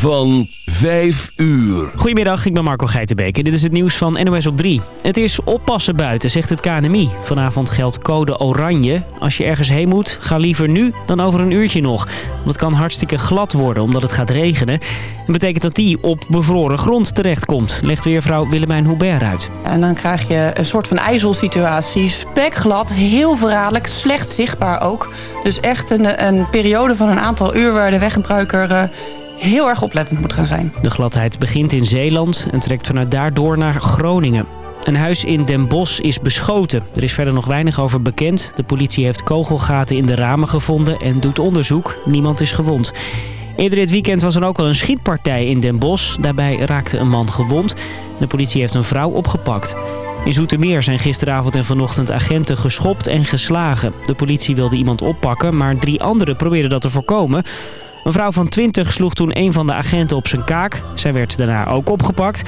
van 5 uur. Goedemiddag, ik ben Marco Geitenbeek en dit is het nieuws van NOS op 3. Het is oppassen buiten, zegt het KNMI. Vanavond geldt code oranje. Als je ergens heen moet, ga liever nu dan over een uurtje nog. Want het kan hartstikke glad worden omdat het gaat regenen. Dat betekent dat die op bevroren grond terechtkomt, legt weervrouw Willemijn Hubert uit. En dan krijg je een soort van ijzelsituatie. Spekglad, heel verraderlijk, slecht zichtbaar ook. Dus echt een, een periode van een aantal uur waar de weggebruiker... Heel erg oplettend moet gaan zijn. De gladheid begint in Zeeland en trekt vanuit daardoor naar Groningen. Een huis in Den Bosch is beschoten. Er is verder nog weinig over bekend. De politie heeft kogelgaten in de ramen gevonden en doet onderzoek. Niemand is gewond. Eerder dit weekend was er ook al een schietpartij in Den Bosch. Daarbij raakte een man gewond. De politie heeft een vrouw opgepakt. In Zoetermeer zijn gisteravond en vanochtend agenten geschopt en geslagen. De politie wilde iemand oppakken, maar drie anderen probeerden dat te voorkomen. Een vrouw van 20 sloeg toen een van de agenten op zijn kaak. Zij werd daarna ook opgepakt.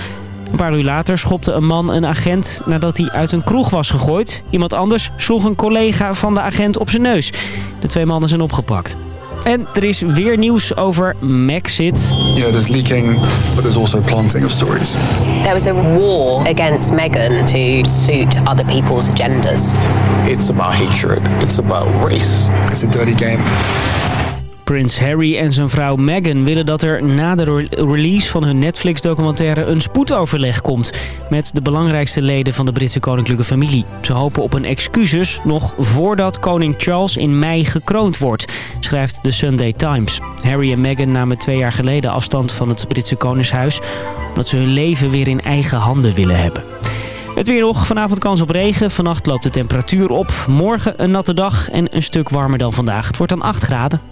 Een paar uur later schopte een man een agent nadat hij uit een kroeg was gegooid. Iemand anders sloeg een collega van de agent op zijn neus. De twee mannen zijn opgepakt. En er is weer nieuws over. You know, there's leaking, but there's also planting of stories. There was a war against Meghan to suit other people's agendas. It's about hatred. It's about race. It's a dirty game. Prins Harry en zijn vrouw Meghan willen dat er na de release van hun Netflix-documentaire een spoedoverleg komt met de belangrijkste leden van de Britse koninklijke familie. Ze hopen op een excuses nog voordat koning Charles in mei gekroond wordt, schrijft de Sunday Times. Harry en Meghan namen twee jaar geleden afstand van het Britse koningshuis omdat ze hun leven weer in eigen handen willen hebben. Het weer nog. Vanavond kans op regen. Vannacht loopt de temperatuur op. Morgen een natte dag en een stuk warmer dan vandaag. Het wordt dan 8 graden.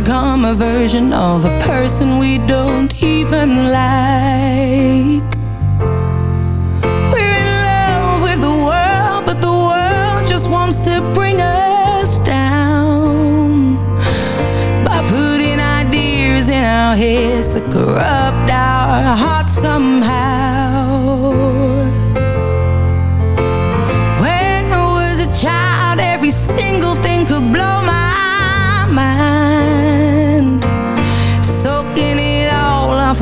become a version of a person we don't even like. We're in love with the world, but the world just wants to bring us down. By putting ideas in our heads that corrupt our hearts somehow.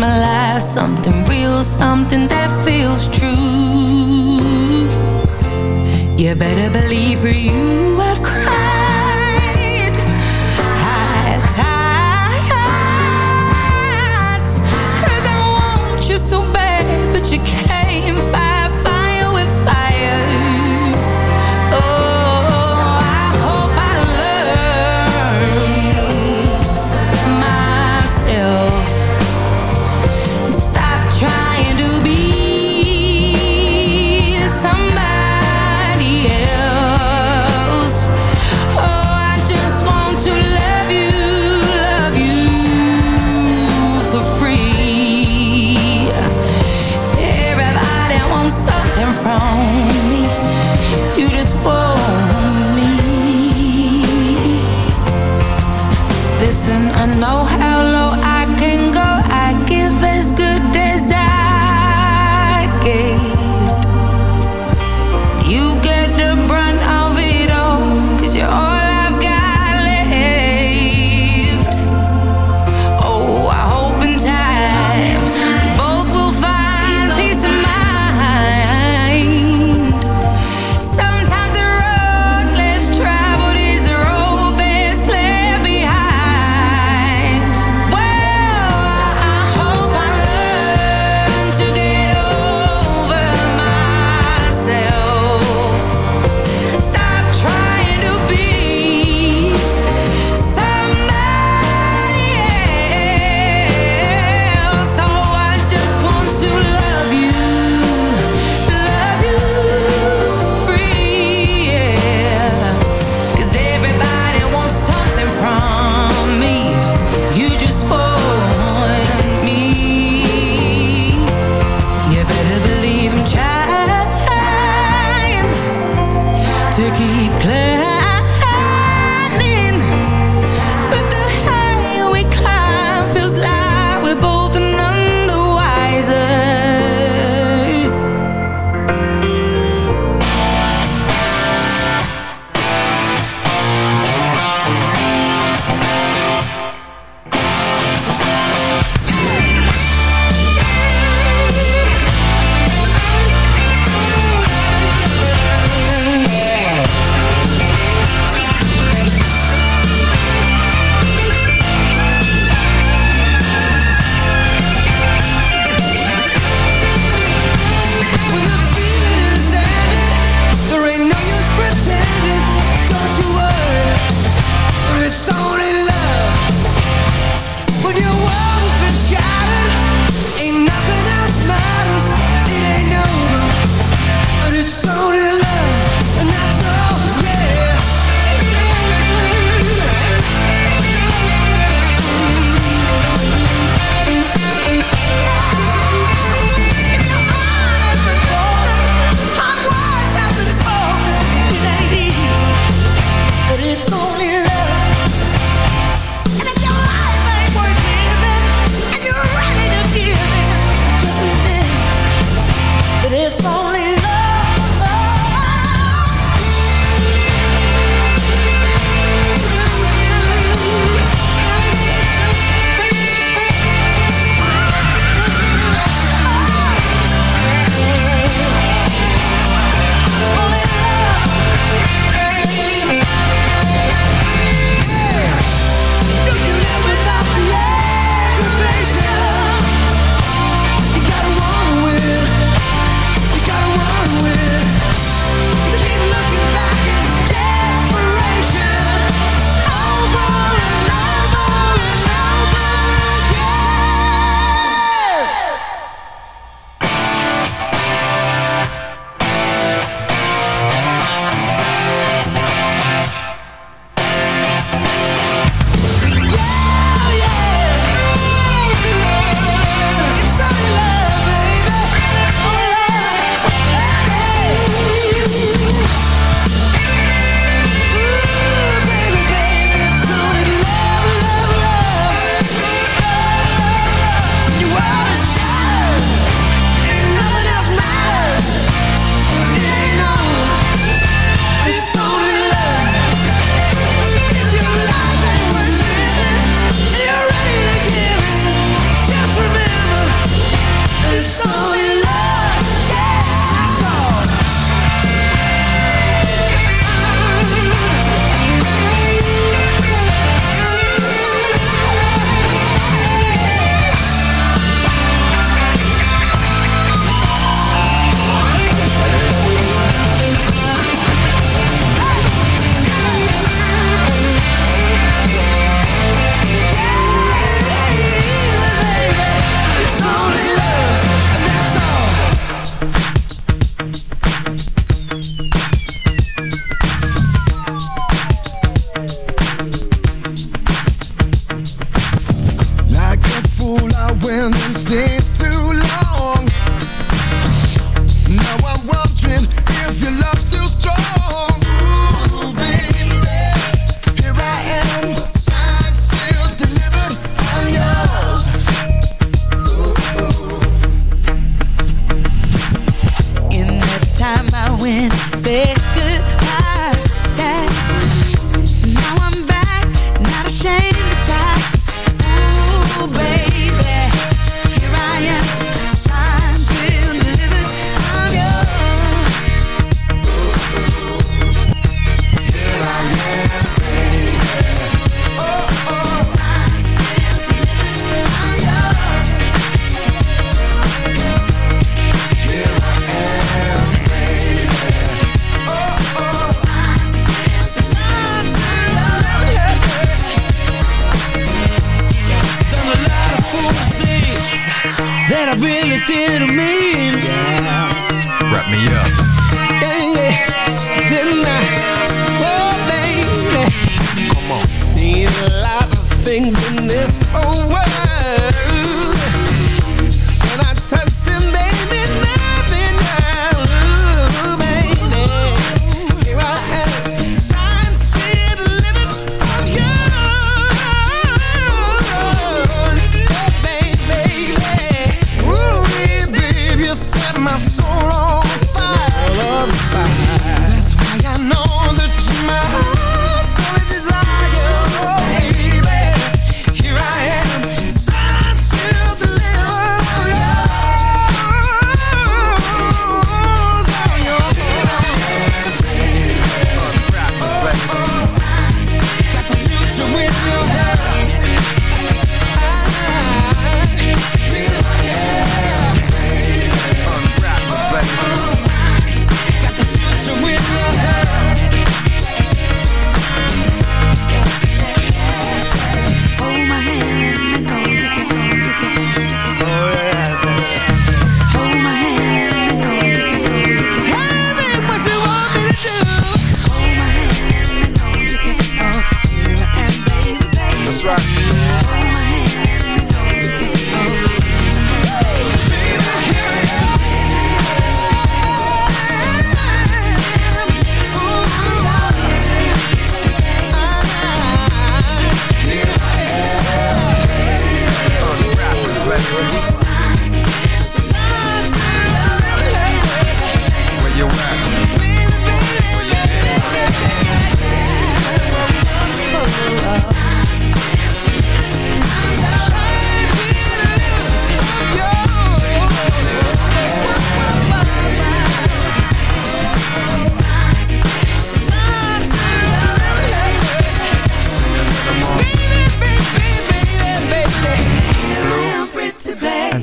my life Something real, something that feels true. You better believe for you I've cried.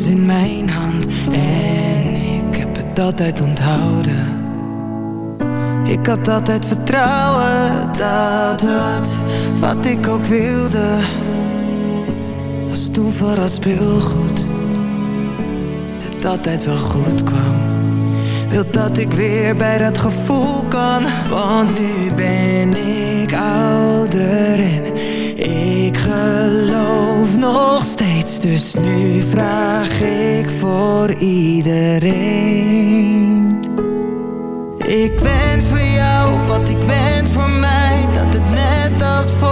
In mijn hand En ik heb het altijd onthouden. Ik had altijd vertrouwen dat het Wat ik ook wilde Was toen vooral speelgoed. Het altijd wel goed kwam. Wil dat ik weer bij dat gevoel kan Want nu ben ik ouder en ik geloof nog dus nu vraag ik voor iedereen. Ik wens voor jou wat ik wens voor mij, dat het net als vorig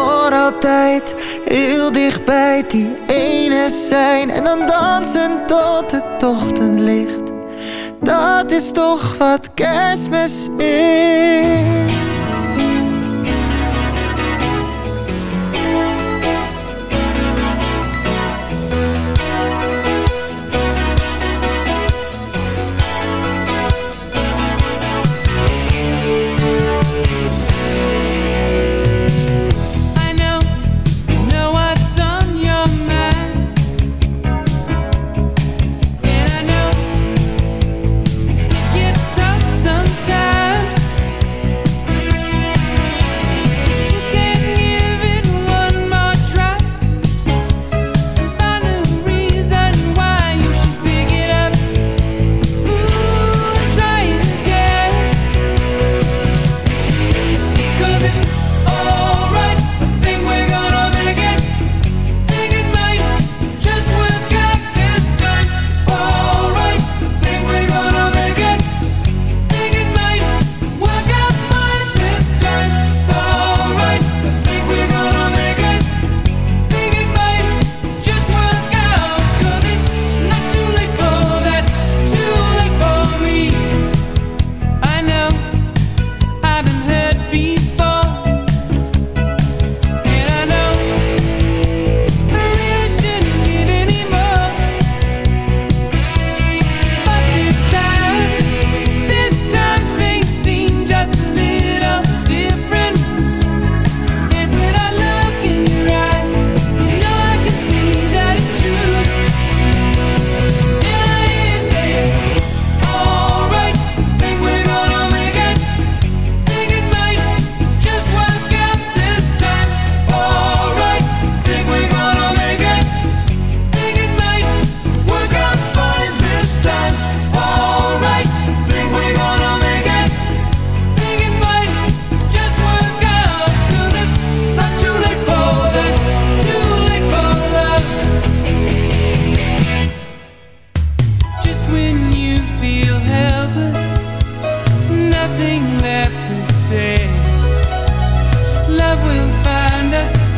voor altijd heel dichtbij die ene zijn en dan dansen tot het ochtendlicht. Dat is toch wat kerstmis is.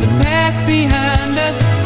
the past behind us.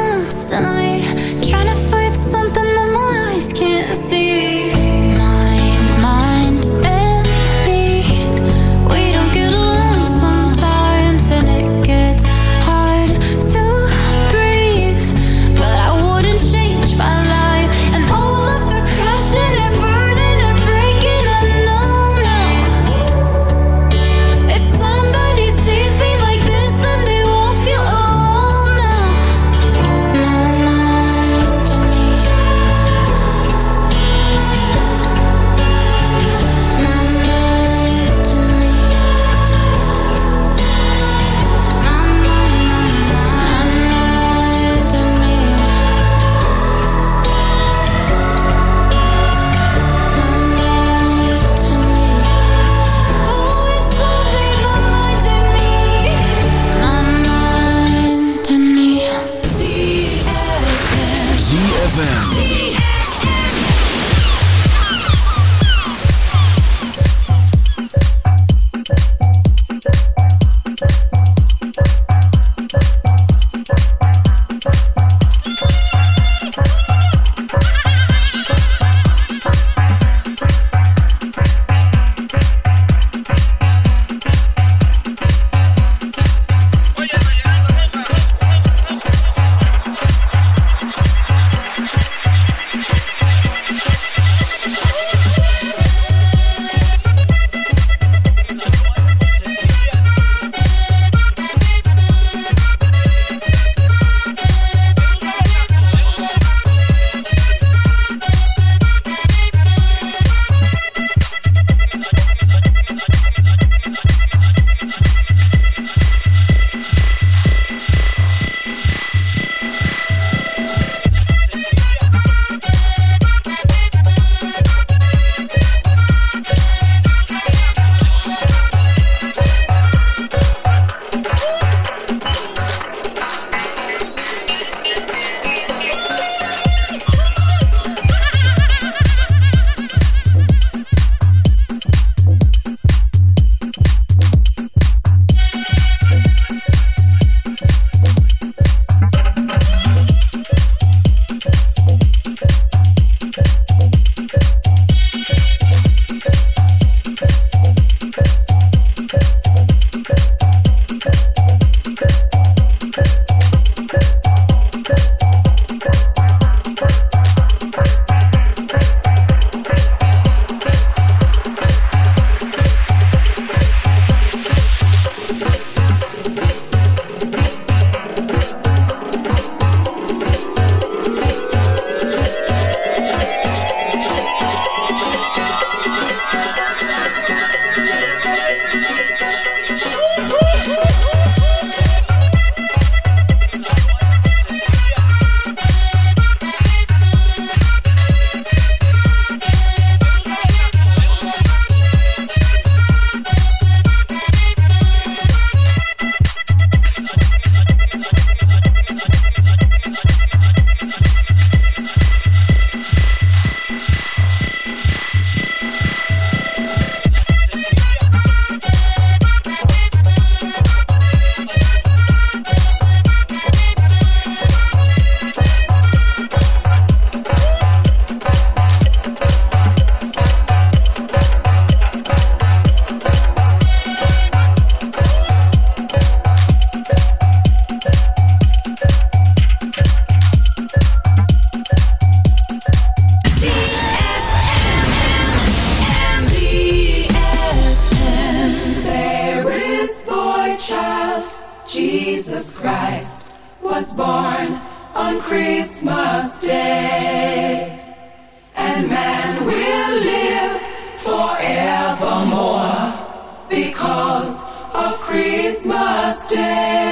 Christmas Day.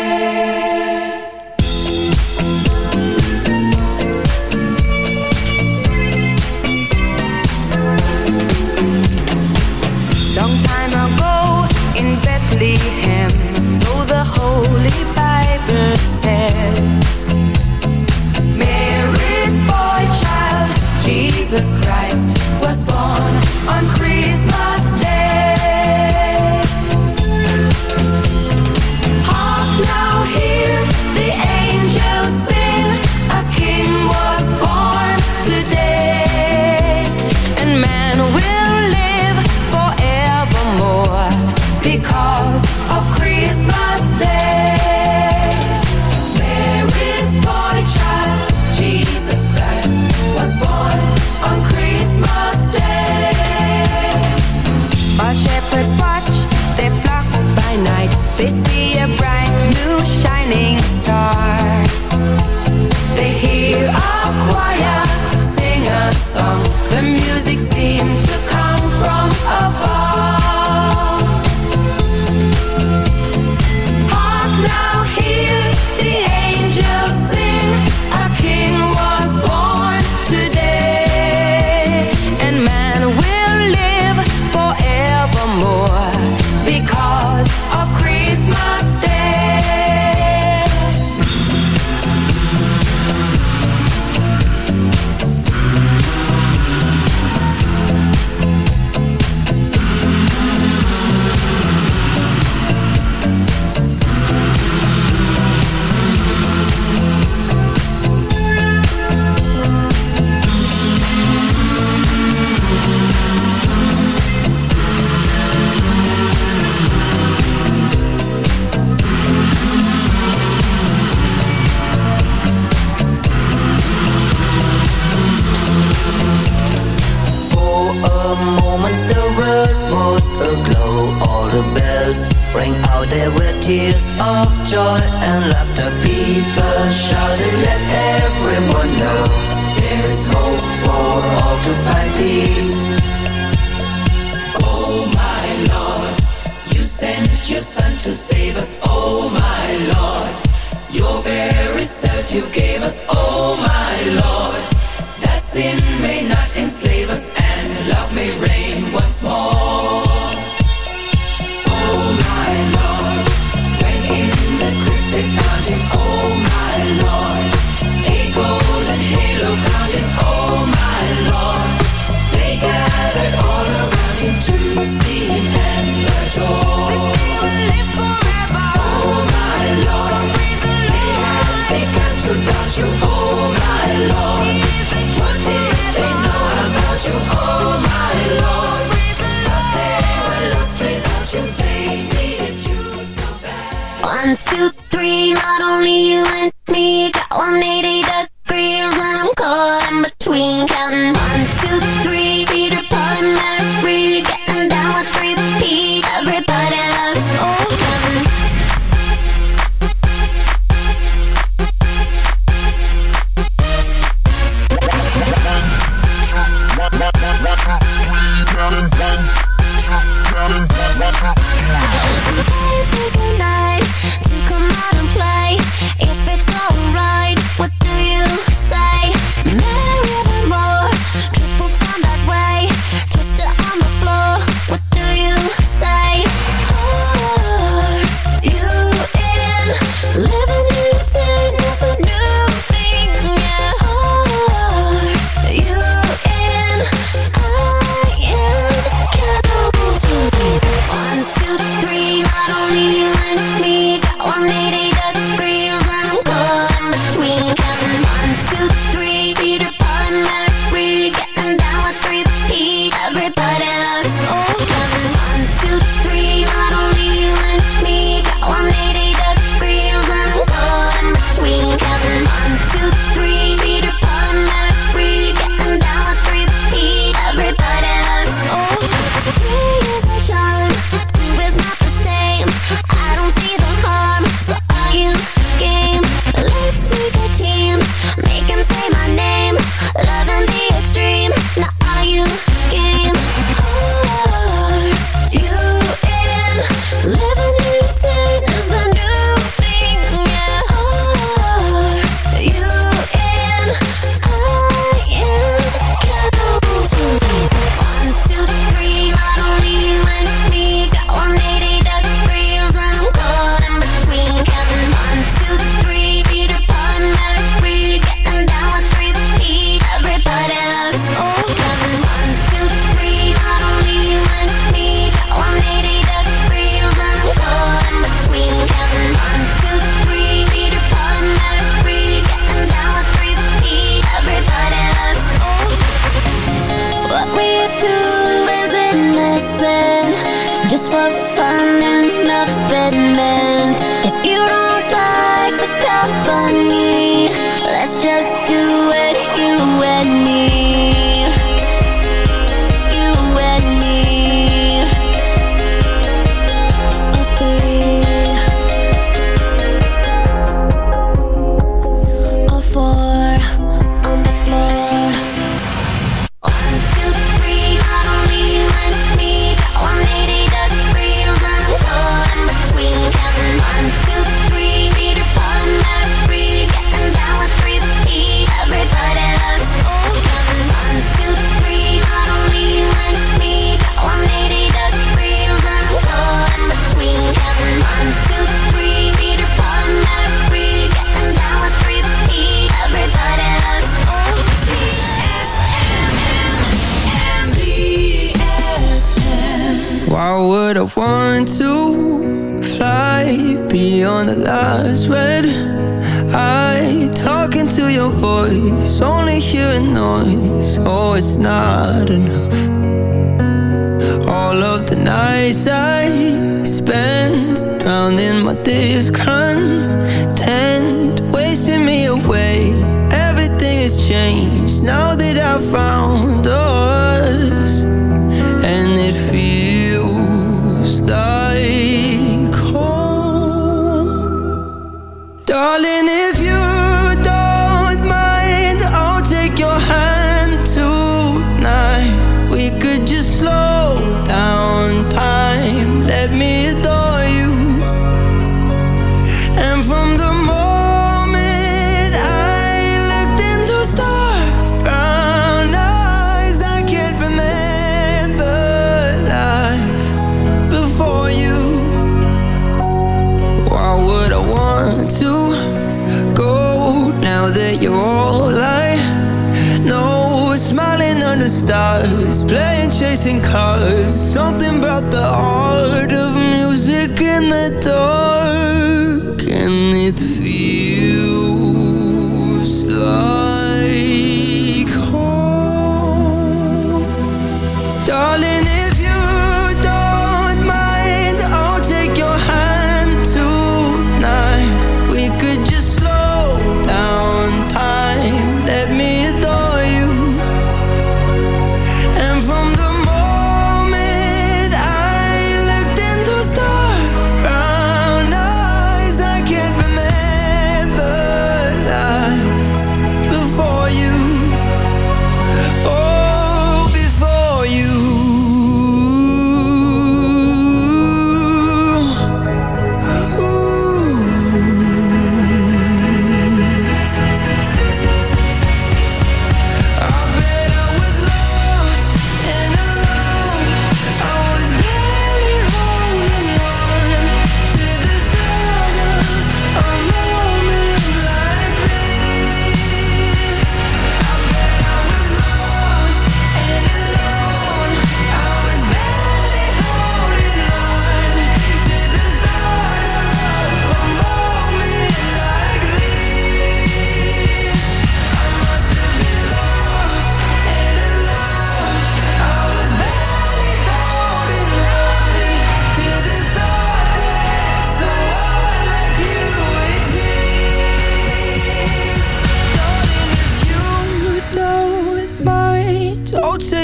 hearing noise. Oh, it's not enough. All of the nights I spend Drowning my discontent Wasting me away. Everything has changed Now that I've found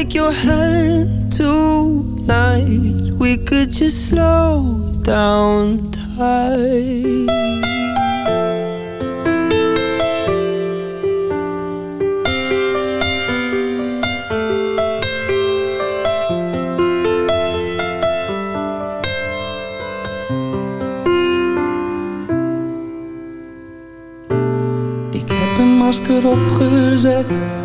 take your hand tonight. We could just slow down time. opgezet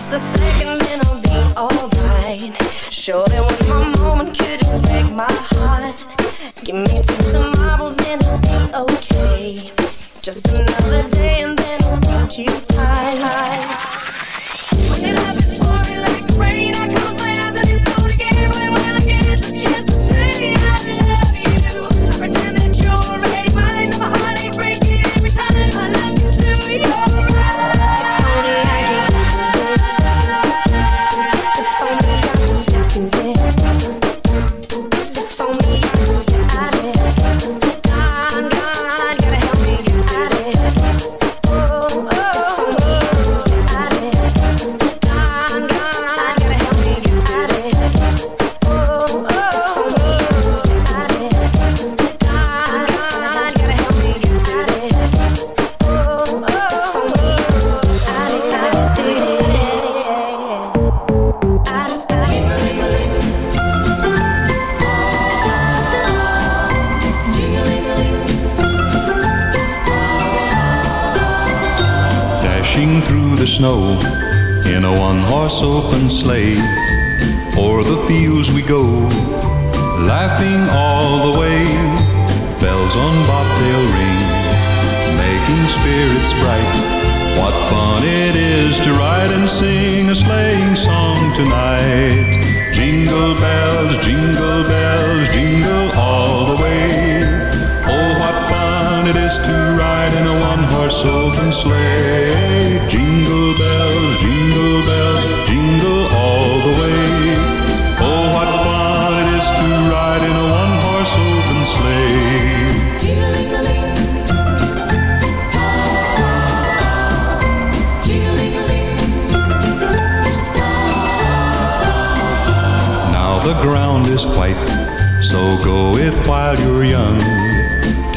just a second.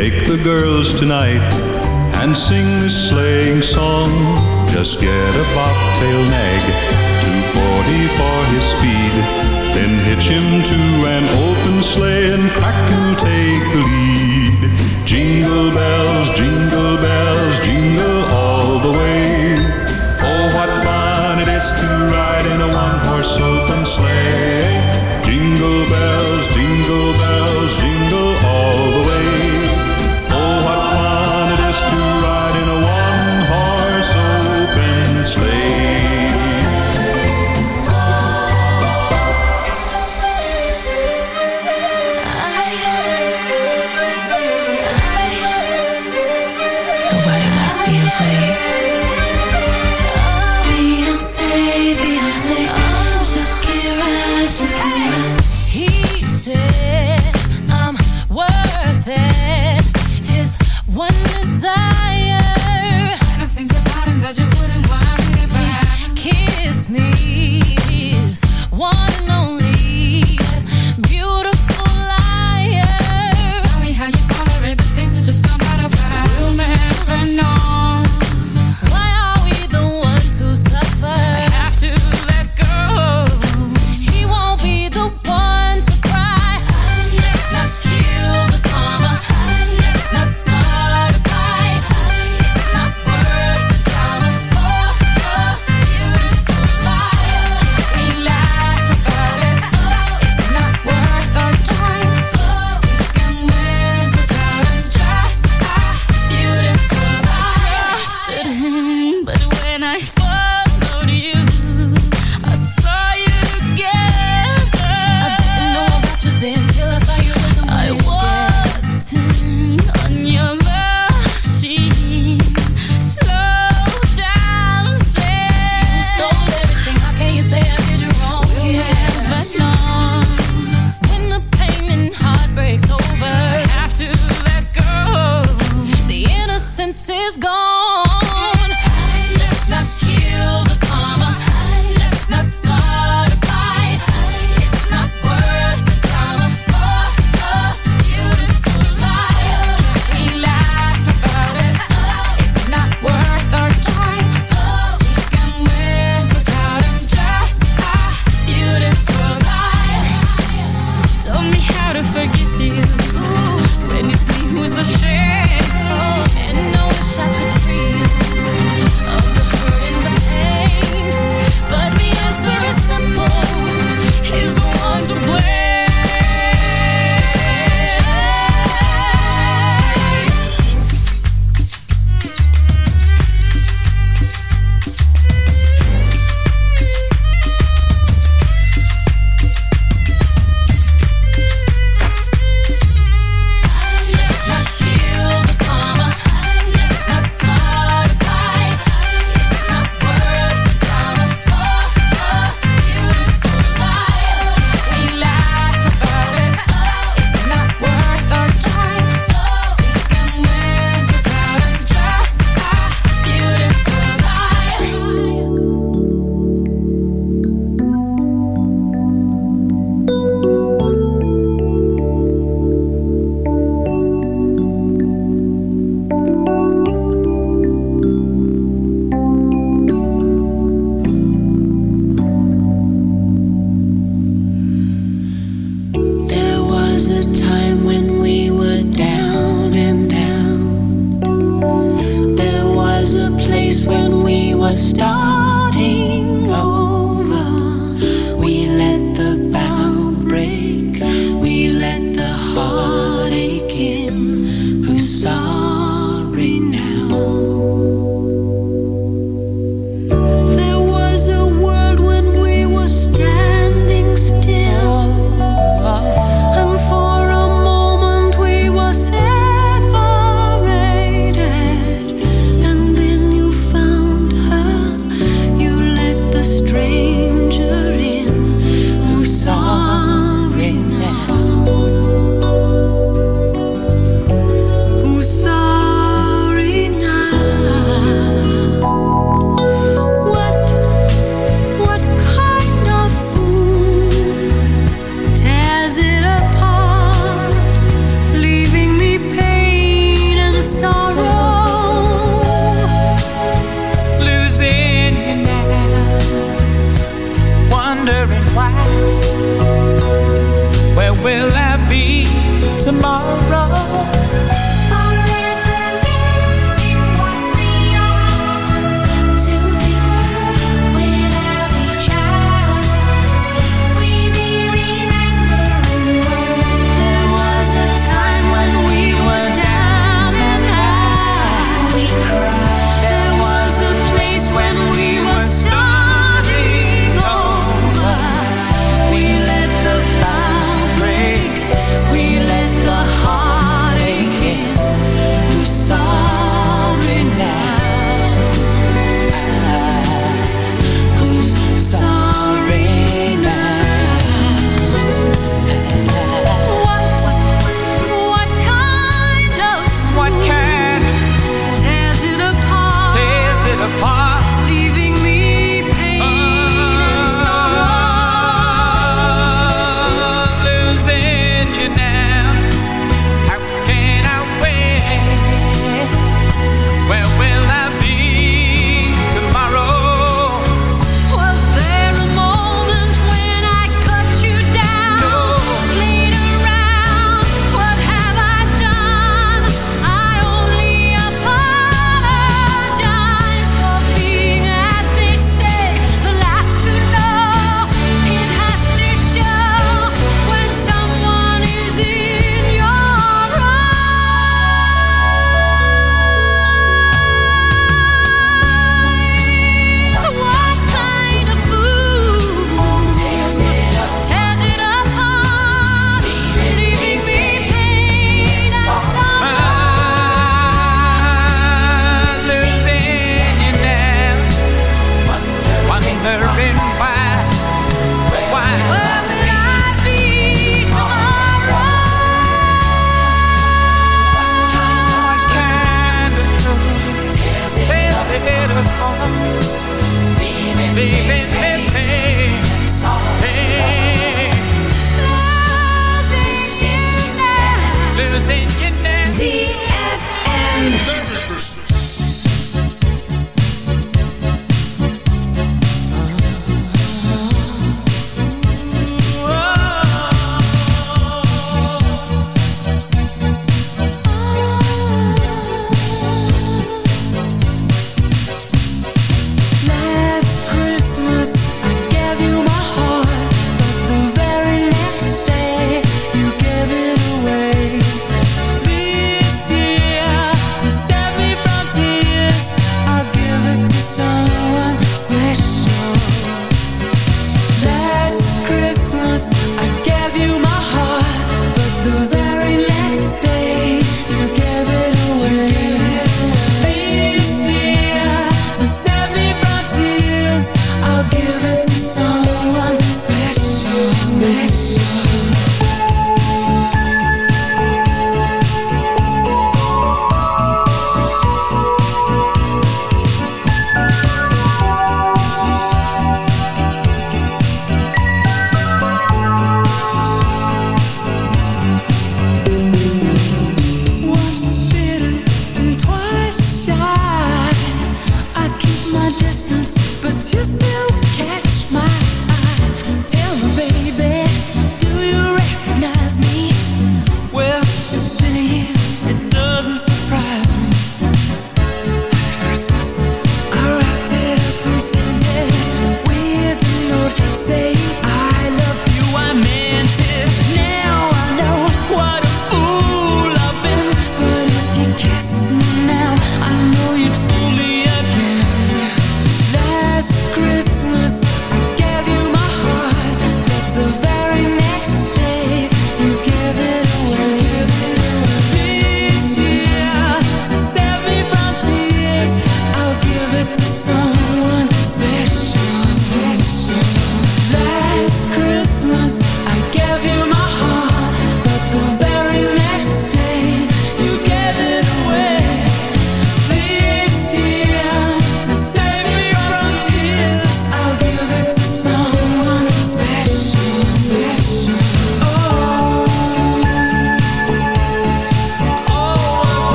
Take the girls tonight and sing this sleighing song. Just get a bobtail nag, 240 for his speed. Then hitch him to an open sleigh and crack and take the lead. Jingle bells, jingle bells.